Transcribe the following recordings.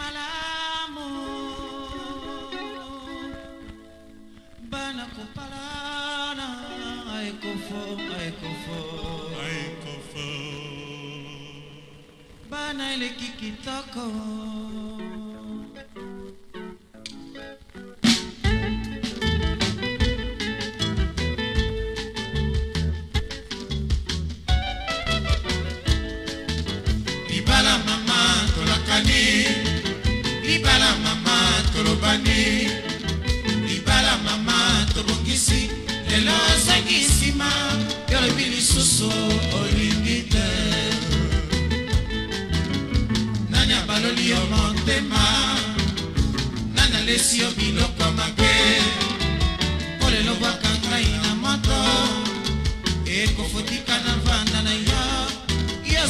malamu bana kopalana aikofo aikofo aikofo bana eleki kitoko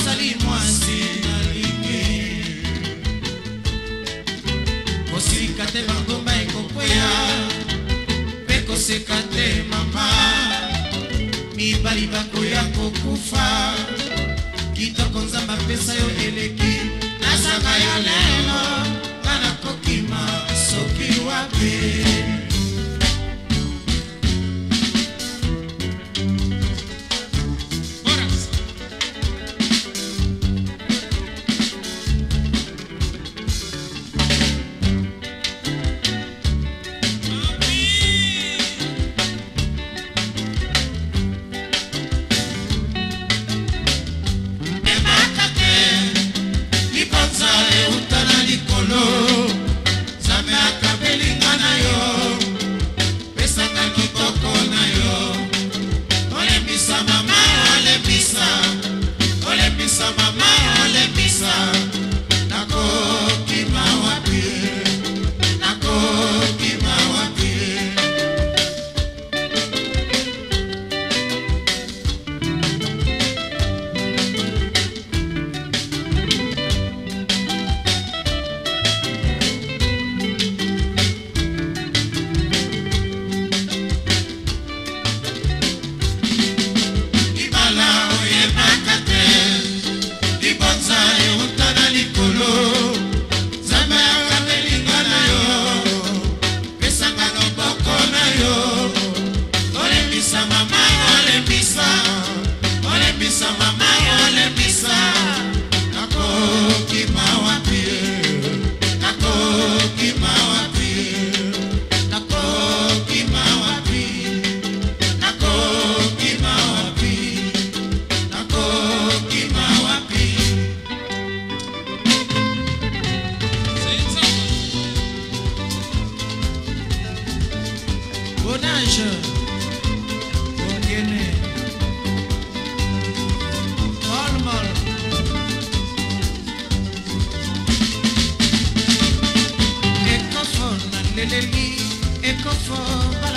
nazali mwasi nalingi kosika te mangomba ekokweya mpe koseka te mama mibali bakoya kokufa kitoko nzambe apesa yo eleki nasanga yo lelo nga nakokima soki wapi linaje contiene palmas. Ecco forma, leleli, ecco forma.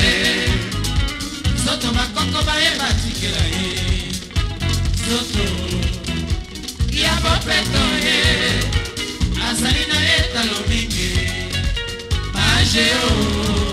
ye soto bakoko bayeba tikela ye soto ya bopeto ye azali na etalo mingi mageo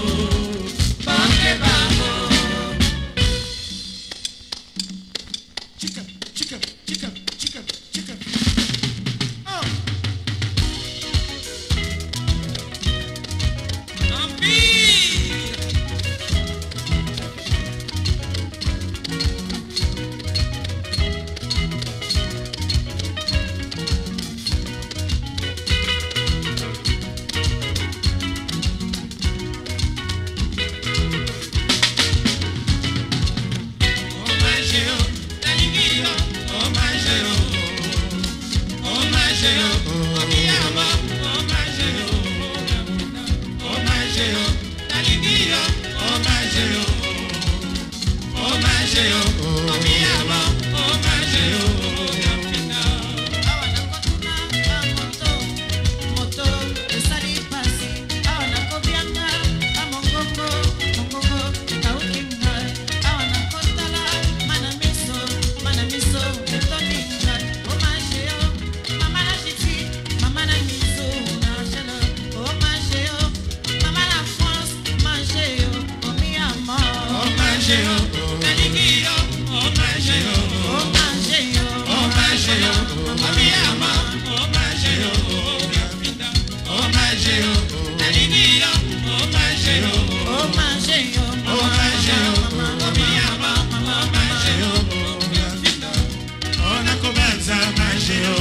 yo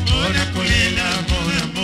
mpona kolela mona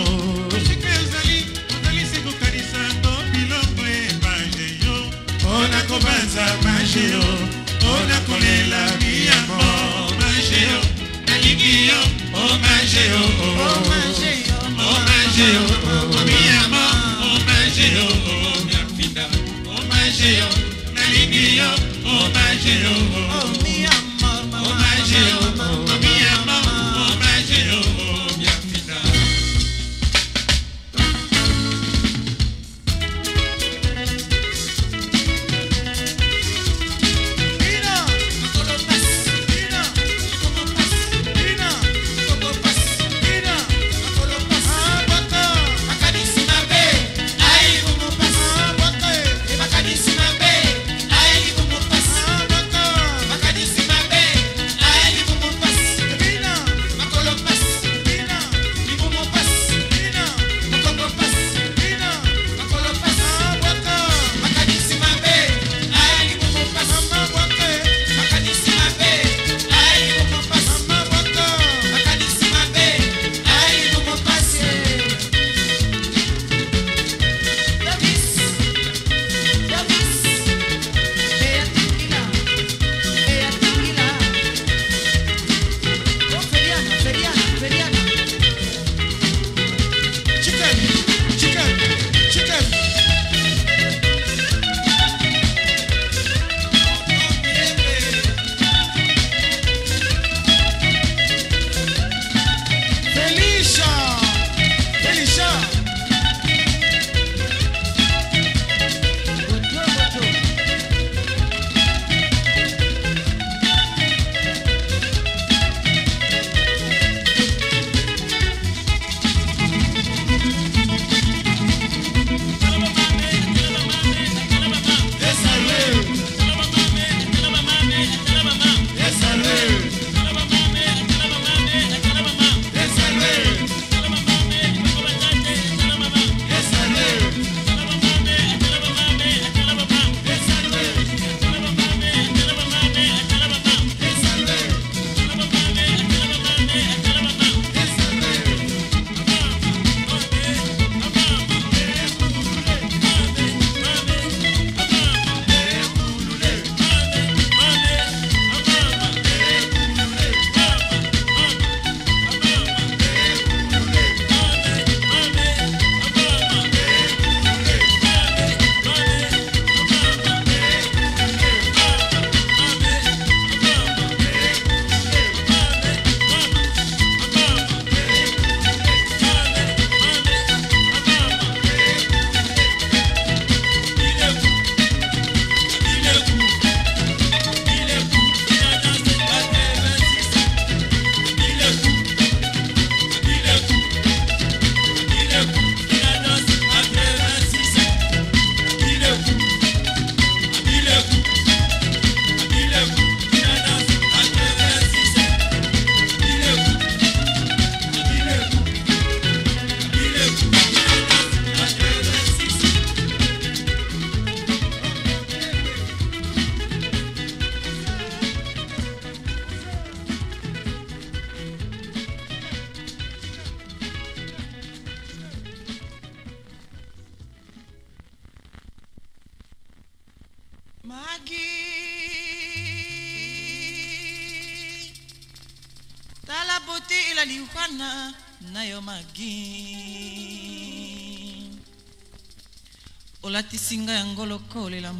angolo coli la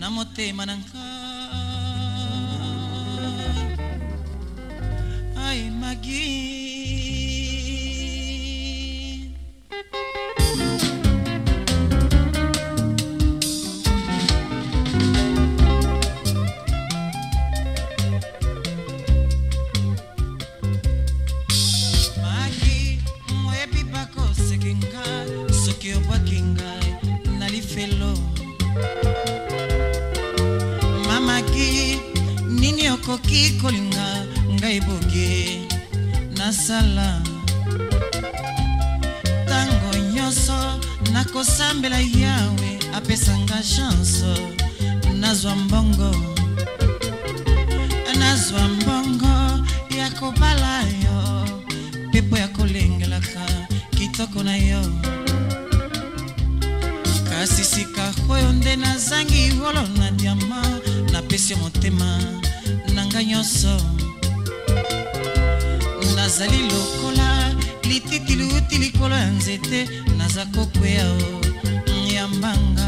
namote mananka ai magi naza kokwea o nyambanga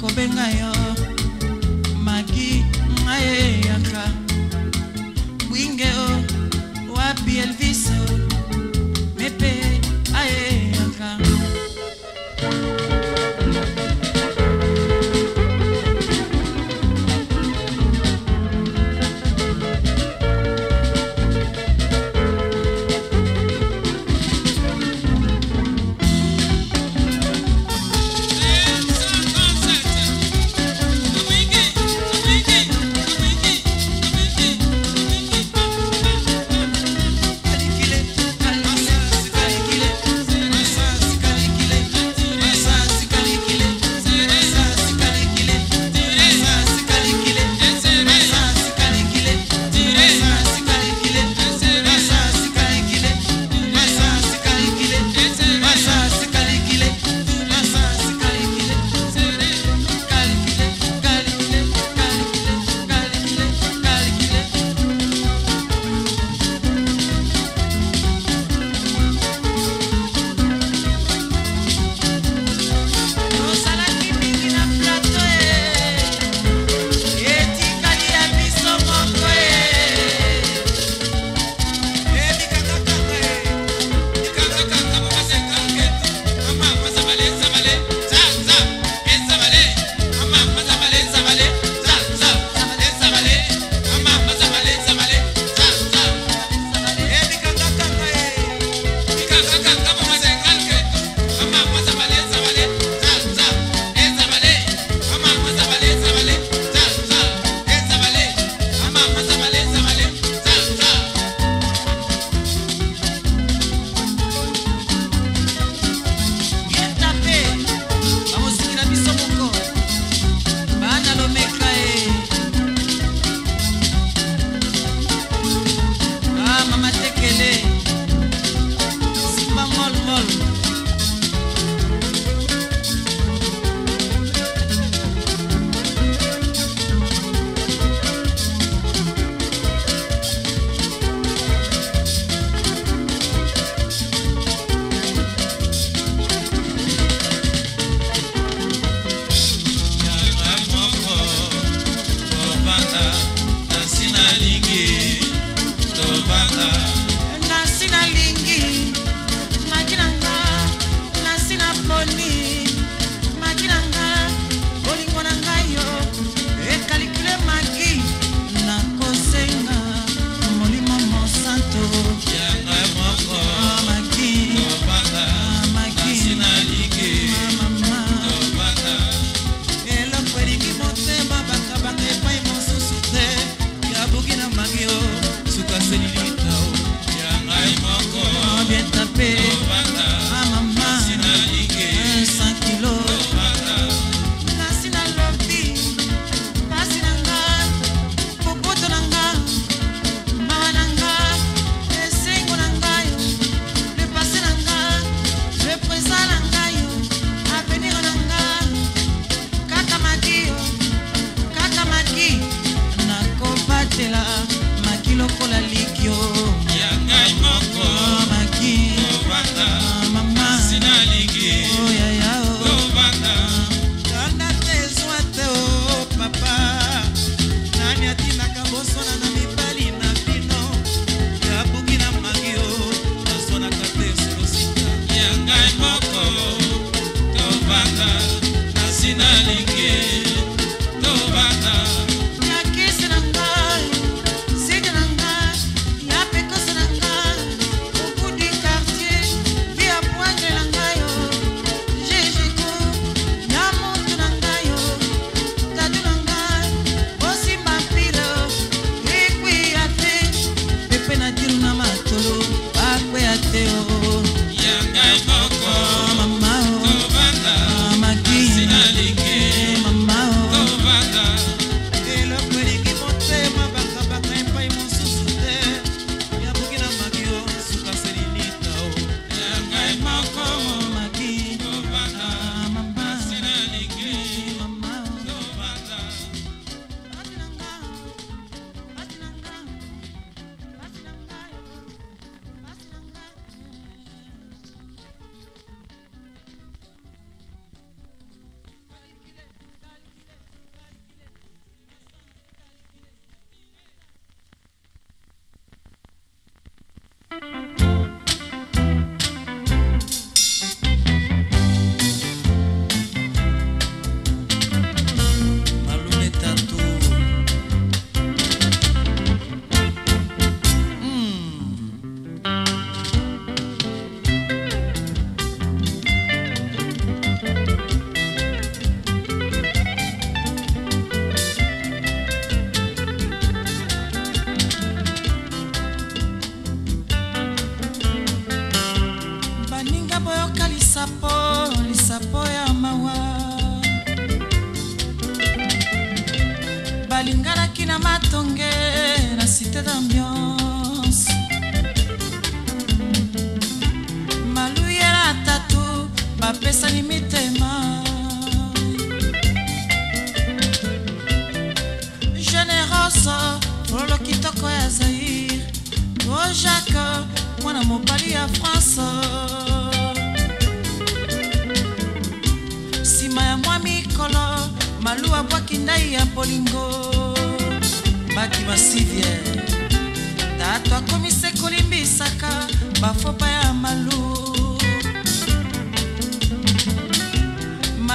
nakobenga yo magi ngai eyaka bwinge o wapi elvi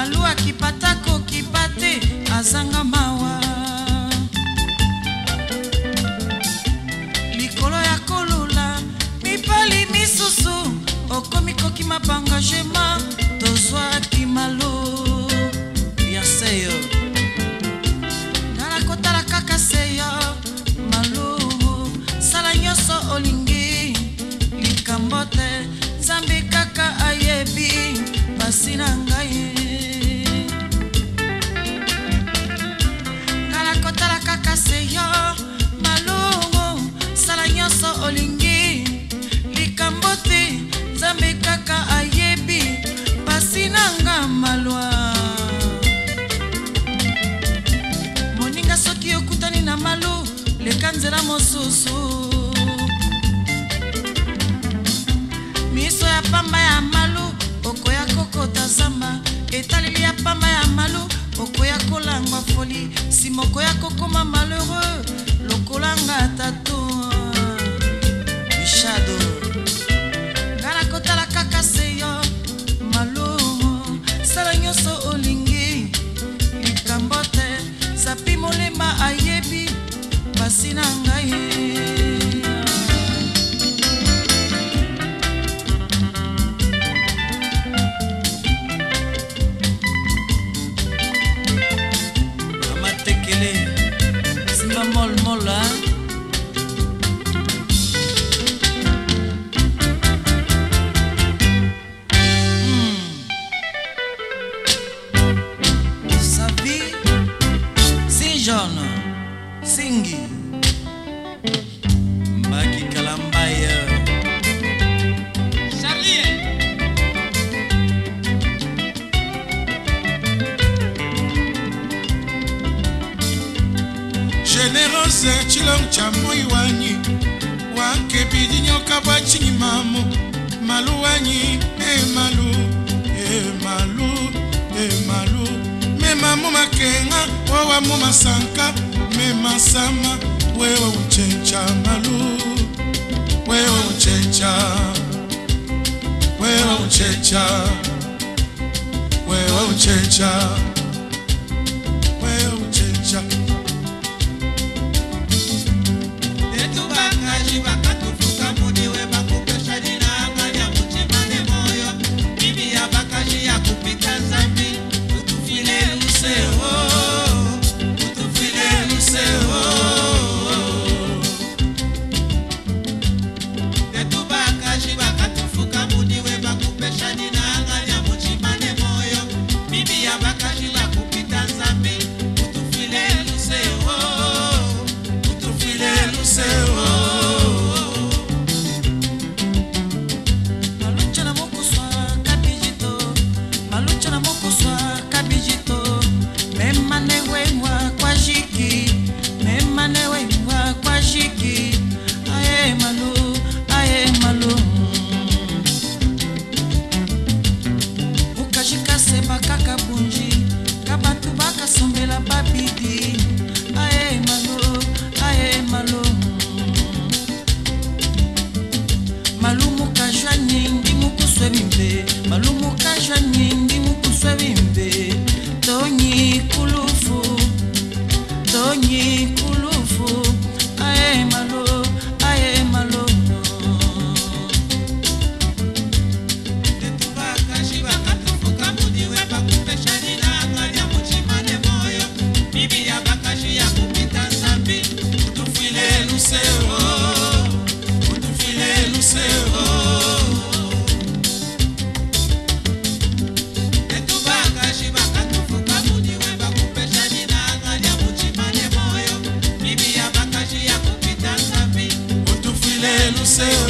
malu akipatako kipa te azanga mawa nzela mosusu miso ya pamba ya malu okoya kokota zamba etaleli ya pamba ya malu okoya kolangwa foli nsima okoya kokoma malheureux lokolanga tato Nang ndinyoka bwachimamo malu wanyi emalu emalu emalu memamo makenga wawamo masanka memasama wewa uchenja malu wewa uchenja wewa uchenja wewa uchenja Thank you. say